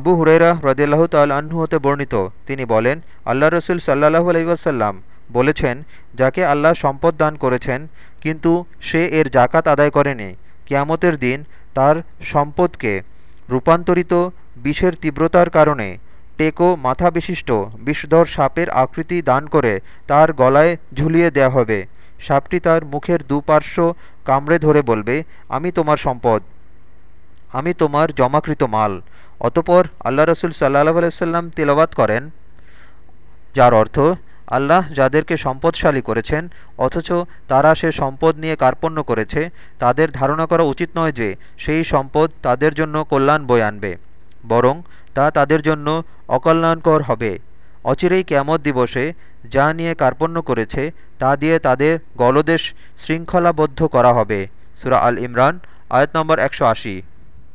আবু হুরেরা রদিয়াল্লাহ তাল্লাহ্ন হতে বর্ণিত। তিনি বলেন আল্লাহ রসুল সাল্লাহু আলাইসাল্লাম বলেছেন, যাকে আল্লাহ সম্পদ দান করেছেন, কিন্তু সে এর জাকাত আদায় করেনি। কিয়ামতের দিন তার সম্পদকে রূপান্তরিত বিষের তীব্রতার কারণে টেকো মাথা বিশিষ্ট বিষধর সাপের আকৃতি দান করে তার গলায় ঝুলিয়ে দেয়া হবে। সাপটি তার মুখের দুপার্শ্ব কামড়ে ধরে বলবে, আমি তোমার সম্পদ, আমি তোমার জমাকৃত মাল। অতপর আল্লাহ রসুল সাল্লাহ আলাইসাল্লাম তিলবাত করেন, যার অর্থ আল্লাহ যাদেরকে সম্পদশালী করেছেন, অথচ তারা সে সম্পদ নিয়ে কার্পণ্য করেছে, তাদের ধারণা করা উচিত নয় যে সেই সম্পদ তাদের জন্য কল্যাণ বয়ে আনবে, বরং তা তাদের জন্য অকল্যাণকর হবে। অচিরেই ক্যামত দিবসে যা নিয়ে কার্পণ্য করেছে, তা দিয়ে তাদের গলদেশ শৃঙ্খলাবদ্ধ করা হবে। সুরা আল ইমরান, আয়াত নম্বর একশো আশি।